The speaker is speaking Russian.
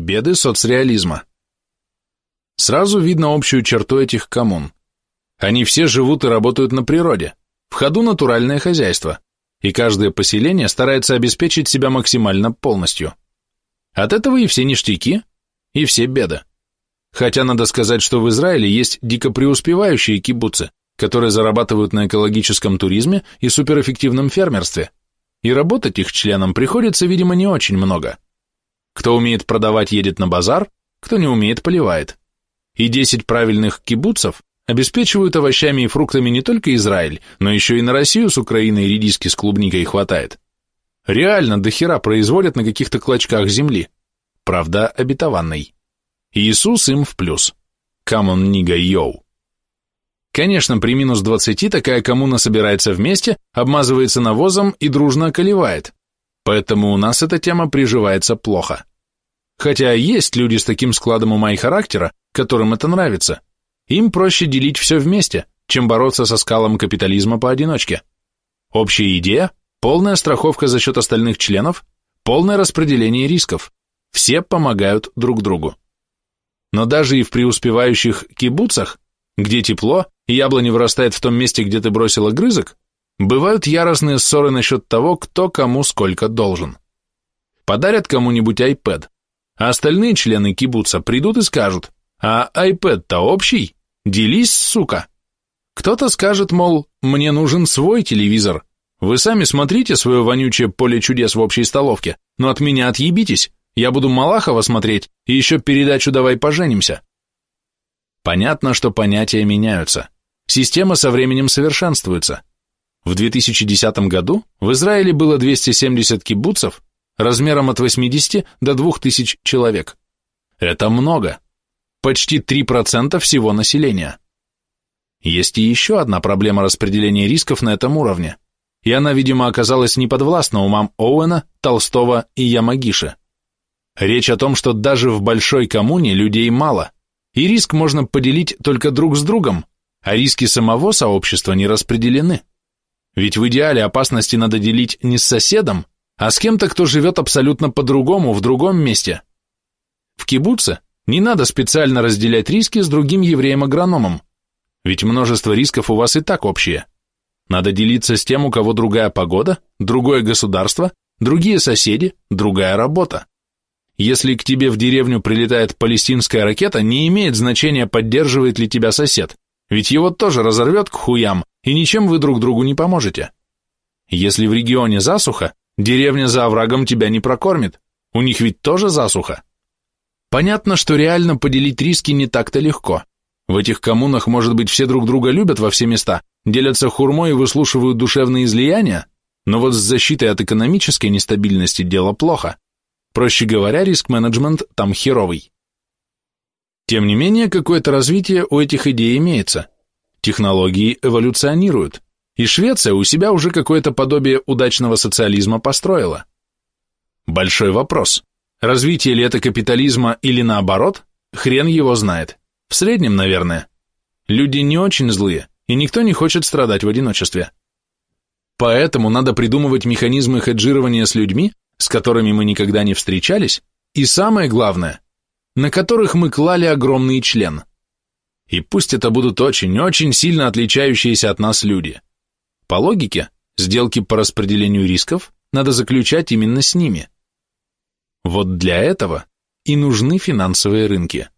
Беды соцреализма. Сразу видно общую черту этих коммун. Они все живут и работают на природе, в ходу натуральное хозяйство, и каждое поселение старается обеспечить себя максимально полностью. От этого и все ништяки, и все беды. Хотя надо сказать, что в Израиле есть дико преуспевающие кибуцы, которые зарабатывают на экологическом туризме и суперэффективном фермерстве, и работать их членам приходится, видимо, не очень много. Кто умеет продавать, едет на базар, кто не умеет, поливает. И 10 правильных кибуцев обеспечивают овощами и фруктами не только Израиль, но еще и на Россию с Украиной редиски с клубникой хватает. Реально до производят на каких-то клочках земли. Правда, обетованной. Иисус им в плюс. Come on nigga yo. Конечно, при минус 20 такая коммуна собирается вместе, обмазывается навозом и дружно околевает. Поэтому у нас эта тема приживается плохо. Хотя есть люди с таким складом ума и характера, которым это нравится. Им проще делить все вместе, чем бороться со скалом капитализма поодиночке. Общая идея – полная страховка за счет остальных членов, полное распределение рисков. Все помогают друг другу. Но даже и в преуспевающих кибуцах, где тепло, и яблони вырастает в том месте, где ты бросила грызок, бывают яростные ссоры насчет того, кто кому сколько должен. Подарят кому-нибудь iPad, а остальные члены кибуца придут и скажут, а iPad-то общий, делись, сука. Кто-то скажет, мол, мне нужен свой телевизор, вы сами смотрите свое вонючее поле чудес в общей столовке, но от меня отъебитесь, я буду Малахова смотреть и еще передачу «Давай поженимся». Понятно, что понятия меняются. Система со временем совершенствуется. В 2010 году в Израиле было 270 кибуцев размером от 80 до 2000 человек. Это много. Почти 3% всего населения. Есть и еще одна проблема распределения рисков на этом уровне, и она, видимо, оказалась неподвластна умам Оуэна, Толстого и Ямагиши. Речь о том, что даже в большой коммуне людей мало, и риск можно поделить только друг с другом, а риски самого сообщества не распределены. Ведь в идеале опасности надо делить не с соседом, а с кем-то, кто живет абсолютно по-другому, в другом месте. В кибуце не надо специально разделять риски с другим евреем-агрономом, ведь множество рисков у вас и так общие. Надо делиться с тем, у кого другая погода, другое государство, другие соседи, другая работа. Если к тебе в деревню прилетает палестинская ракета, не имеет значения, поддерживает ли тебя сосед, ведь его тоже разорвет к хуям, и ничем вы друг другу не поможете. Если в регионе засуха, деревня за оврагом тебя не прокормит, у них ведь тоже засуха. Понятно, что реально поделить риски не так-то легко. В этих коммунах, может быть, все друг друга любят во все места, делятся хурмой и выслушивают душевные излияния, но вот с защитой от экономической нестабильности дело плохо. Проще говоря, риск-менеджмент там херовый. Тем не менее, какое-то развитие у этих идей имеется. Технологии эволюционируют, и Швеция у себя уже какое-то подобие удачного социализма построила. Большой вопрос. Развитие ли это капитализма или наоборот? Хрен его знает. В среднем, наверное. Люди не очень злые, и никто не хочет страдать в одиночестве. Поэтому надо придумывать механизмы хеджирования с людьми, с которыми мы никогда не встречались, и самое главное, на которых мы клали огромный член. И пусть это будут очень-очень сильно отличающиеся от нас люди. По логике, сделки по распределению рисков надо заключать именно с ними. Вот для этого и нужны финансовые рынки.